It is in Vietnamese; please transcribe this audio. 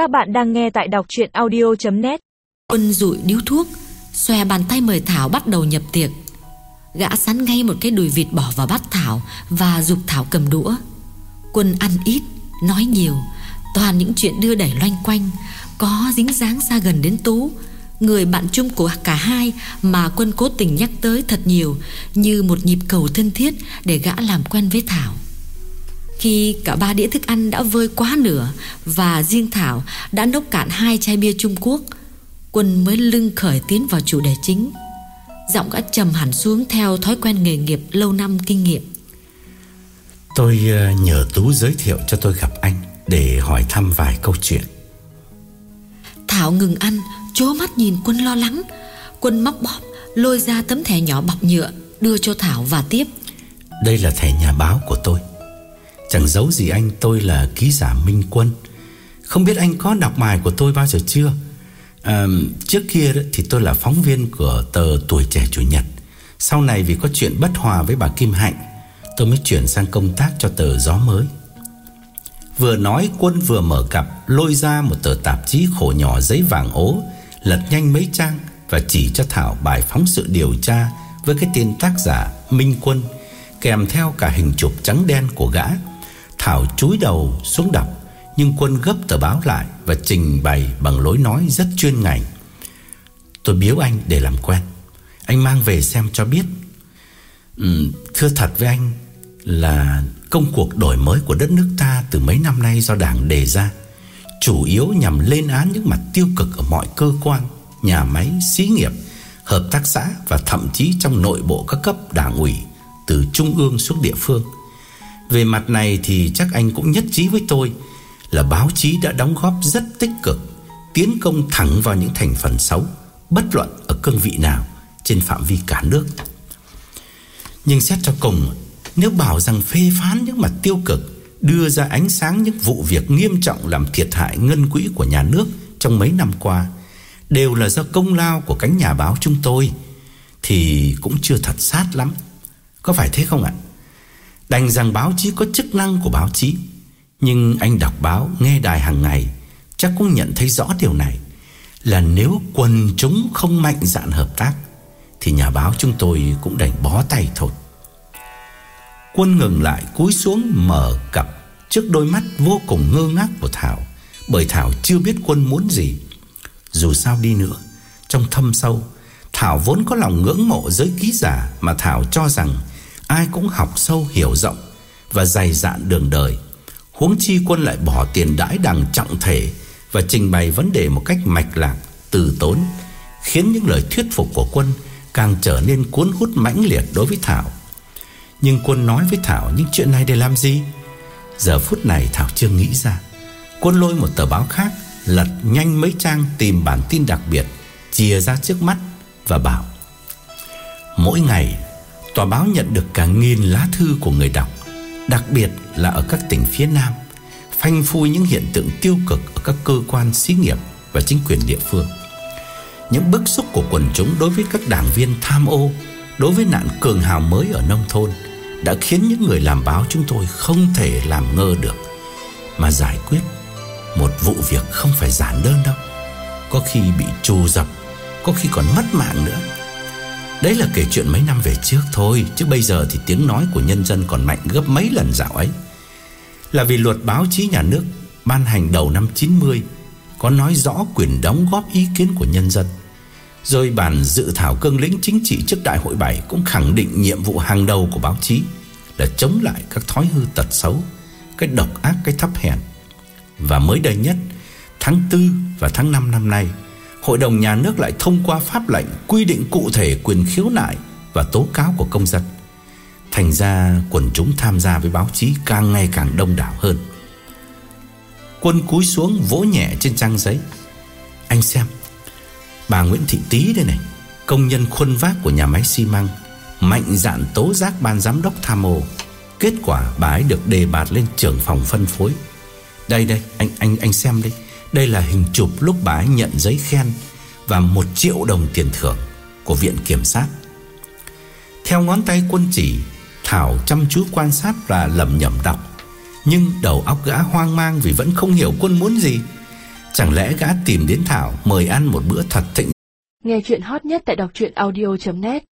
Các bạn đang nghe tại đọc chuyện audio.net Quân rụi điếu thuốc Xòe bàn tay mời Thảo bắt đầu nhập tiệc. Gã sắn ngay một cái đùi vịt bỏ vào bát Thảo Và dục Thảo cầm đũa. Quân ăn ít, nói nhiều Toàn những chuyện đưa đẩy loanh quanh Có dính dáng xa gần đến Tú Người bạn chung của cả hai Mà Quân cố tình nhắc tới thật nhiều Như một nhịp cầu thân thiết Để gã làm quen với Thảo khi cả ba đĩa thức ăn đã vơi quá nửa Và riêng Thảo đã nốc cạn hai chai bia Trung Quốc Quân mới lưng khởi tiến vào chủ đề chính. Giọng gã trầm hẳn xuống theo thói quen nghề nghiệp lâu năm kinh nghiệm. Tôi ờ, nhờ Tú giới thiệu cho tôi gặp anh Để hỏi thăm vài câu chuyện. Thảo ngừng ăn Chố mắt nhìn Quân lo lắng. Quân móc bóp Lôi ra tấm thẻ nhỏ bọc nhựa Đưa cho Thảo và tiếp. Đây là thẻ nhà báo của tôi Chẳng giấu gì anh tôi là ký giả Minh Quân. Không biết anh có đọc bài của tôi bao giờ chưa? À, Trước kia thì tôi là phóng viên của tờ Tuổi Trẻ Chủ nhật. Sau này vì có chuyện bất hòa với bà Kim Hạnh Tôi mới chuyển sang công tác cho tờ Gió Mới. Vừa nói Quân vừa mở cặp Lôi ra một tờ tạp chí khổ nhỏ giấy vàng ố Lật nhanh mấy trang Và chỉ cho Thảo bài phóng sự điều tra Với cái tên tác giả Minh Quân Kèm theo cả hình chụp trắng đen của gã. Thảo chúi đầu xuống đọc Nhưng Quân gấp tờ báo lại Và trình bày bằng lối nói rất chuyên ngành. Tôi biếu anh để làm quen. Anh mang về xem cho biết. Ừ, Thưa thật với anh Là công cuộc đổi mới của đất nước ta Từ mấy năm nay do đảng đề ra Chủ yếu nhằm lên án những mặt tiêu cực Ở mọi cơ quan, nhà máy, xí nghiệp Hợp tác xã Và thậm chí trong nội bộ các cấp đảng ủy Từ trung ương xuống địa phương về mặt này thì chắc anh cũng nhất trí với tôi Là báo chí đã đóng góp rất tích cực, Tiến công thẳng vào những thành phần xấu, Bất luận ở cương vị nào Trên phạm vi cả nước Nhưng xét cho cùng, Nếu bảo rằng phê phán những mặt tiêu cực, Đưa ra ánh sáng những vụ việc nghiêm trọng Làm thiệt hại ngân quỹ của nhà nước Trong mấy năm qua, Đều là do công lao của cánh nhà báo chúng tôi, Thì cũng chưa thật sát lắm Có phải thế không ạ? Đành rằng báo chí có chức năng của báo chí. Nhưng anh đọc báo, Nghe đài hàng ngày, Chắc cũng nhận thấy rõ điều này, Là nếu quần chúng không mạnh dạn hợp tác, Thì nhà báo chúng tôi Cũng đành bó tay thôi. Quân ngừng lại, cúi xuống mở cặp Trước đôi mắt vô cùng ngơ ngác của Thảo, Bởi Thảo chưa biết quân muốn gì. Dù sao đi nữa, Trong thâm sâu, Thảo vốn có lòng ngưỡng mộ giới ký giả Mà Thảo cho rằng Ai cũng học sâu hiểu rộng Và dày dạn đường đời. Huống chi quân lại bỏ tiền đãi đằng trọng thể Và trình bày vấn đề một cách mạch lạc, Từ tốn, Khiến những lời thuyết phục của quân Càng trở nên cuốn hút mãnh liệt đối với Thảo. Nhưng quân nói với Thảo Những chuyện này để làm gì? Giờ phút này Thảo chưa nghĩ ra. Quân lôi một tờ báo khác, Lật nhanh mấy trang tìm bản tin đặc biệt, Chia ra trước mắt Và bảo, Mỗi ngày Tòa báo nhận được cả nghìn lá thư của người đọc, Đặc biệt là ở các tỉnh phía Nam, Phanh phui những hiện tượng tiêu cực Ở các cơ quan xí nghiệp Và chính quyền địa phương. Những bức xúc của quần chúng Đối với các đảng viên tham ô, Đối với nạn cường hào mới ở nông thôn Đã khiến những người làm báo chúng tôi Không thể làm ngơ được. Mà giải quyết Một vụ việc không phải giản đơn đâu. Có khi bị trù dập, Có khi còn mất mạng nữa. Đấy là kể chuyện mấy năm về trước thôi Chứ bây giờ thì tiếng nói của nhân dân còn mạnh gấp mấy lần dạo ấy. Là vì luật báo chí nhà nước Ban hành đầu năm 90 Có nói rõ quyền đóng góp ý kiến của nhân dân. Rồi bản dự thảo cương lĩnh chính trị trước đại hội 7 Cũng khẳng định nhiệm vụ hàng đầu của báo chí Là chống lại các thói hư tật xấu Cái độc ác, cái thấp hèn. Và mới đây nhất Tháng 4 và tháng 5 năm nay Hội đồng nhà nước lại thông qua pháp lệnh quy định cụ thể quyền khiếu nại và tố cáo của công dân. Thành ra quần chúng tham gia với báo chí càng ngày càng đông đảo hơn. Quân cúi xuống vỗ nhẹ trên trang giấy. Anh xem, bà Nguyễn Thị Tý đây này, công nhân khuôn vác của nhà máy xi măng, mạnh dạn tố giác ban giám đốc tham mô. Kết quả bà ấy được đề bạt lên trưởng phòng phân phối. Đây đây, anh anh anh xem đi. Đây là hình chụp lúc bà ấy nhận giấy khen Và một triệu đồng tiền thưởng Của viện kiểm sát. Theo ngón tay quân chỉ, Thảo chăm chú quan sát và lầm nhầm đọc. Nhưng đầu óc gã hoang mang Vì vẫn không hiểu quân muốn gì. Chẳng lẽ gã tìm đến Thảo mời ăn một bữa thật thịnh? Nghe chuyện hot nhất tại đọc audio.net